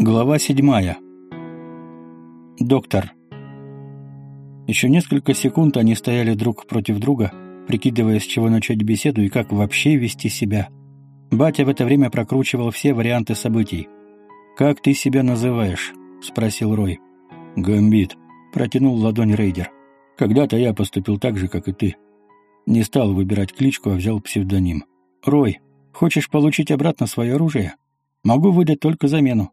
Глава седьмая. Доктор. Еще несколько секунд они стояли друг против друга, прикидывая, с чего начать беседу и как вообще вести себя. Батя в это время прокручивал все варианты событий. «Как ты себя называешь?» — спросил Рой. «Гамбит», — протянул ладонь рейдер. «Когда-то я поступил так же, как и ты. Не стал выбирать кличку, а взял псевдоним. Рой, хочешь получить обратно свое оружие? Могу выдать только замену.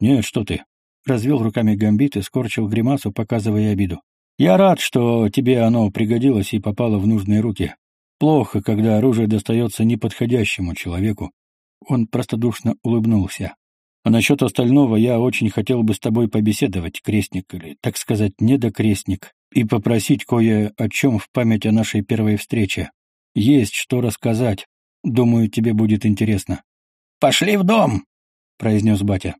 «Нет, что ты!» — развел руками гамбит и скорчил гримасу, показывая обиду. «Я рад, что тебе оно пригодилось и попало в нужные руки. Плохо, когда оружие достается неподходящему человеку». Он простодушно улыбнулся. «А насчет остального я очень хотел бы с тобой побеседовать, крестник, или, так сказать, недокрестник, и попросить кое о чем в память о нашей первой встрече. Есть что рассказать. Думаю, тебе будет интересно». «Пошли в дом!» — произнес батя.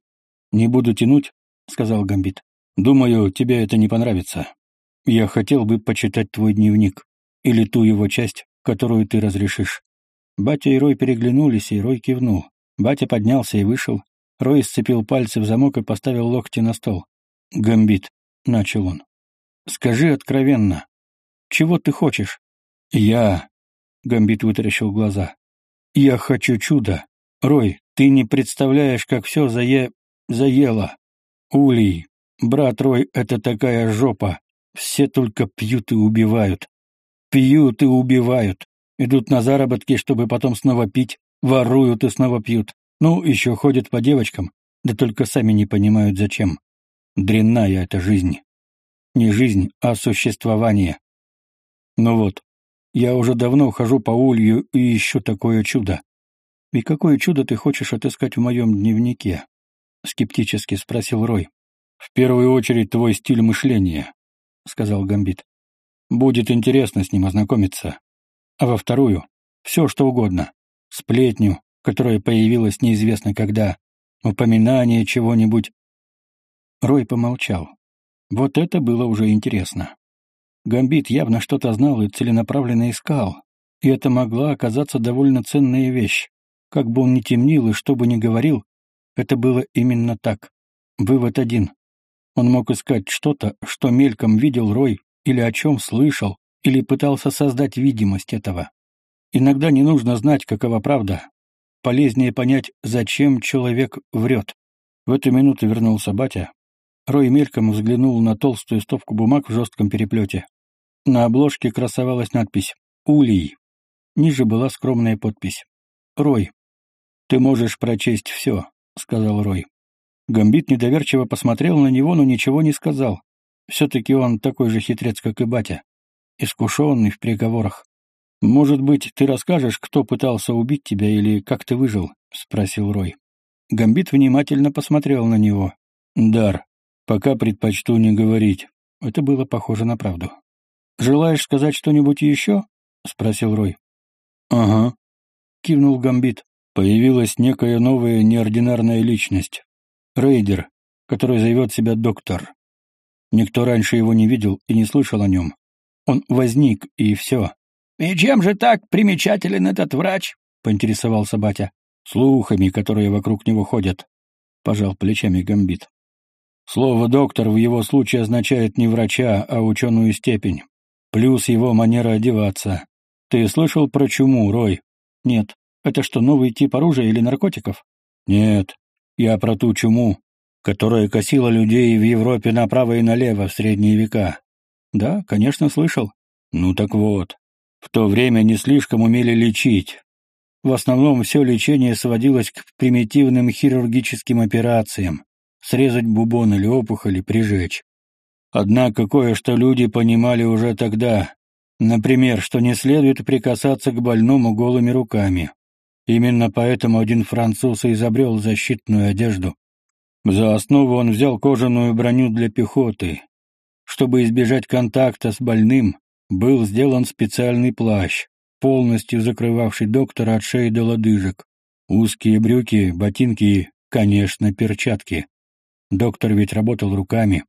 «Не буду тянуть», — сказал Гамбит. «Думаю, тебе это не понравится. Я хотел бы почитать твой дневник, или ту его часть, которую ты разрешишь». Батя и Рой переглянулись, и Рой кивнул. Батя поднялся и вышел. Рой сцепил пальцы в замок и поставил локти на стол. «Гамбит», — начал он, — «скажи откровенно, чего ты хочешь?» «Я...» — Гамбит вытаращил глаза. «Я хочу чуда. Рой, ты не представляешь, как все зае заело. Улей, брат Рой, это такая жопа. Все только пьют и убивают. Пьют и убивают. Идут на заработки, чтобы потом снова пить, воруют и снова пьют. Ну, еще ходят по девочкам, да только сами не понимают зачем. Дрянная эта жизнь. Не жизнь, а существование. Ну вот, я уже давно хожу по улью и ищу такое чудо. И какое чудо ты хочешь отыскать в моем дневнике? — скептически спросил Рой. «В первую очередь твой стиль мышления», — сказал Гамбит. «Будет интересно с ним ознакомиться. А во вторую — все, что угодно. Сплетню, которая появилась неизвестно когда, упоминание чего-нибудь». Рой помолчал. Вот это было уже интересно. Гамбит явно что-то знал и целенаправленно искал, и это могла оказаться довольно ценная вещь. Как бы он ни темнил и что бы ни говорил, это было именно так. Вывод один. Он мог искать что-то, что мельком видел Рой, или о чем слышал, или пытался создать видимость этого. Иногда не нужно знать, какова правда. Полезнее понять, зачем человек врет. В эту минуту вернулся батя. Рой мельком взглянул на толстую стопку бумаг в жестком переплете. На обложке красовалась надпись «Улей». Ниже была скромная подпись. «Рой, ты можешь прочесть все. — сказал Рой. Гамбит недоверчиво посмотрел на него, но ничего не сказал. Все-таки он такой же хитрец, как и батя. Искушенный в переговорах. «Может быть, ты расскажешь, кто пытался убить тебя или как ты выжил?» — спросил Рой. Гамбит внимательно посмотрел на него. «Дар, пока предпочту не говорить». Это было похоже на правду. «Желаешь сказать что-нибудь еще?» — спросил Рой. «Ага», — кивнул Гамбит. Появилась некая новая неординарная личность. Рейдер, который зовет себя доктор. Никто раньше его не видел и не слышал о нем. Он возник, и все. «И чем же так примечателен этот врач?» — поинтересовался батя. «Слухами, которые вокруг него ходят», — пожал плечами Гамбит. Слово «доктор» в его случае означает не врача, а ученую степень. Плюс его манера одеваться. Ты слышал про чуму, Рой? Нет. Это что, новый тип оружия или наркотиков? Нет, я про ту чуму, которая косила людей в Европе направо и налево в средние века. Да, конечно, слышал. Ну так вот, в то время не слишком умели лечить. В основном все лечение сводилось к примитивным хирургическим операциям. Срезать бубон или опухоль и прижечь. Однако кое-что люди понимали уже тогда. Например, что не следует прикасаться к больному голыми руками. Именно поэтому один француз и изобрел защитную одежду. За основу он взял кожаную броню для пехоты. Чтобы избежать контакта с больным, был сделан специальный плащ, полностью закрывавший доктора от шеи до лодыжек. Узкие брюки, ботинки и, конечно, перчатки. Доктор ведь работал руками.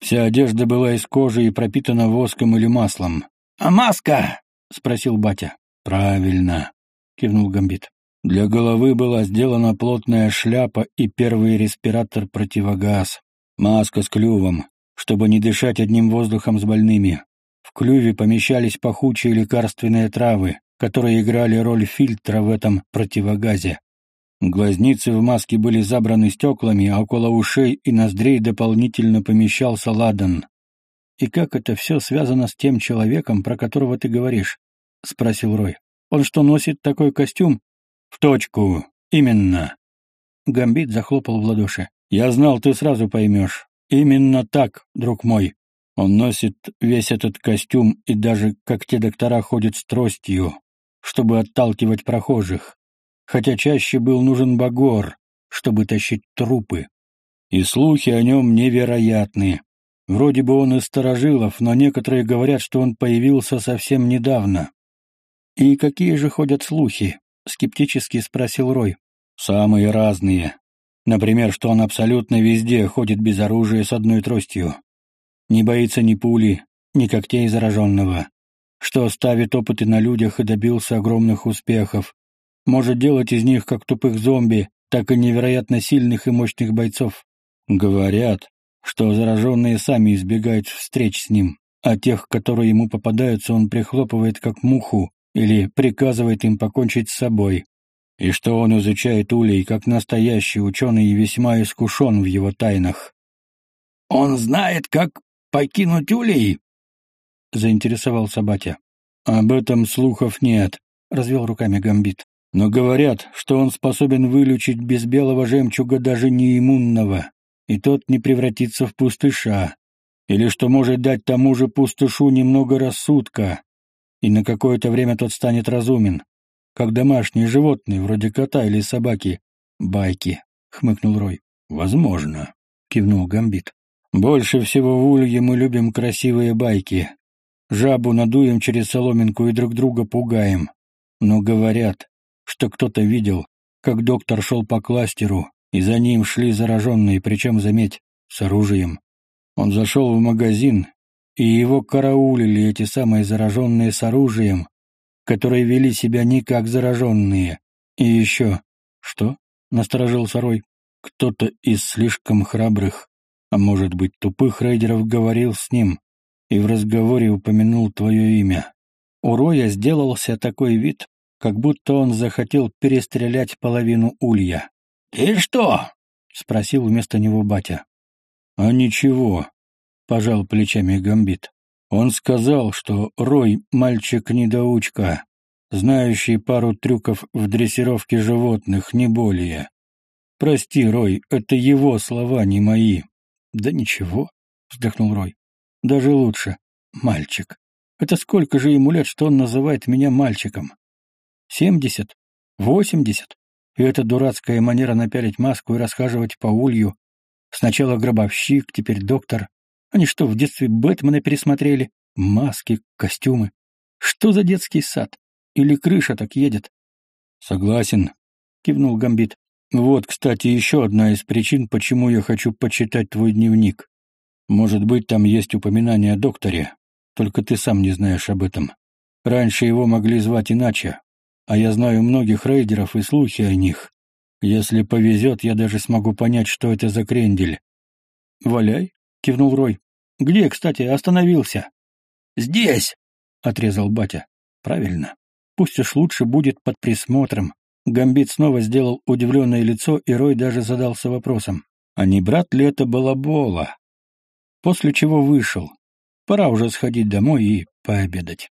Вся одежда была из кожи и пропитана воском или маслом. «А маска?» — спросил батя. «Правильно», — кивнул Гамбит. Для головы была сделана плотная шляпа и первый респиратор-противогаз, маска с клювом, чтобы не дышать одним воздухом с больными. В клюве помещались пахучие лекарственные травы, которые играли роль фильтра в этом противогазе. Глазницы в маске были забраны стеклами, а около ушей и ноздрей дополнительно помещался ладан. «И как это все связано с тем человеком, про которого ты говоришь?» — спросил Рой. «Он что, носит такой костюм?» «В точку. Именно». Гамбит захлопал в ладоши. «Я знал, ты сразу поймешь. Именно так, друг мой. Он носит весь этот костюм и даже, как те доктора, ходит с тростью, чтобы отталкивать прохожих хотя чаще был нужен Багор, чтобы тащить трупы. И слухи о нем невероятны. Вроде бы он из старожилов, но некоторые говорят, что он появился совсем недавно. «И какие же ходят слухи?» — скептически спросил Рой. «Самые разные. Например, что он абсолютно везде ходит без оружия с одной тростью. Не боится ни пули, ни когтей зараженного. Что ставит опыты на людях и добился огромных успехов, может делать из них как тупых зомби, так и невероятно сильных и мощных бойцов. Говорят, что зараженные сами избегают встреч с ним, а тех, которые ему попадаются, он прихлопывает как муху или приказывает им покончить с собой, и что он изучает улей как настоящий ученый и весьма искушен в его тайнах. «Он знает, как покинуть улей?» — заинтересовался батя. «Об этом слухов нет», — развел руками Гамбит. Но говорят, что он способен вылечить без белого жемчуга даже неиммунного, и тот не превратится в пустыша, или что может дать тому же пустышу немного рассудка, и на какое-то время тот станет разумен, как домашние животные, вроде кота или собаки. Байки, — хмыкнул Рой. Возможно, — кивнул Гамбит. Больше всего в Улье мы любим красивые байки. Жабу надуем через соломинку и друг друга пугаем. Но говорят, что кто-то видел, как доктор шел по кластеру, и за ним шли зараженные, причем, заметь, с оружием. Он зашел в магазин, и его караулили эти самые зараженные с оружием, которые вели себя не как зараженные. И еще... Что? — насторожился Рой. Кто-то из слишком храбрых, а может быть тупых рейдеров говорил с ним и в разговоре упомянул твое имя. У Роя сделался такой вид, как будто он захотел перестрелять половину улья. «И что?» — спросил вместо него батя. «А ничего», — пожал плечами Гамбит. «Он сказал, что Рой — мальчик-недоучка, знающий пару трюков в дрессировке животных, не более. Прости, Рой, это его слова, не мои». «Да ничего», — вздохнул Рой. «Даже лучше. Мальчик. Это сколько же ему лет, что он называет меня мальчиком? Семьдесят? Восемьдесят? И эта дурацкая манера напялить маску и расхаживать по улью. Сначала гробовщик, теперь доктор. Они что, в детстве Бэтмена пересмотрели? Маски, костюмы. Что за детский сад? Или крыша так едет? Согласен, кивнул Гамбит. Вот, кстати, еще одна из причин, почему я хочу почитать твой дневник. Может быть, там есть упоминание о докторе, только ты сам не знаешь об этом. Раньше его могли звать иначе, а я знаю многих рейдеров и слухи о них. Если повезет, я даже смогу понять, что это за крендель. «Валяй», — кивнул Рой. «Где, кстати, остановился?» «Здесь», — отрезал батя. «Правильно. Пусть уж лучше будет под присмотром». Гамбит снова сделал удивленное лицо, и Рой даже задался вопросом, а не брат ли это балабола? После чего вышел. Пора уже сходить домой и пообедать.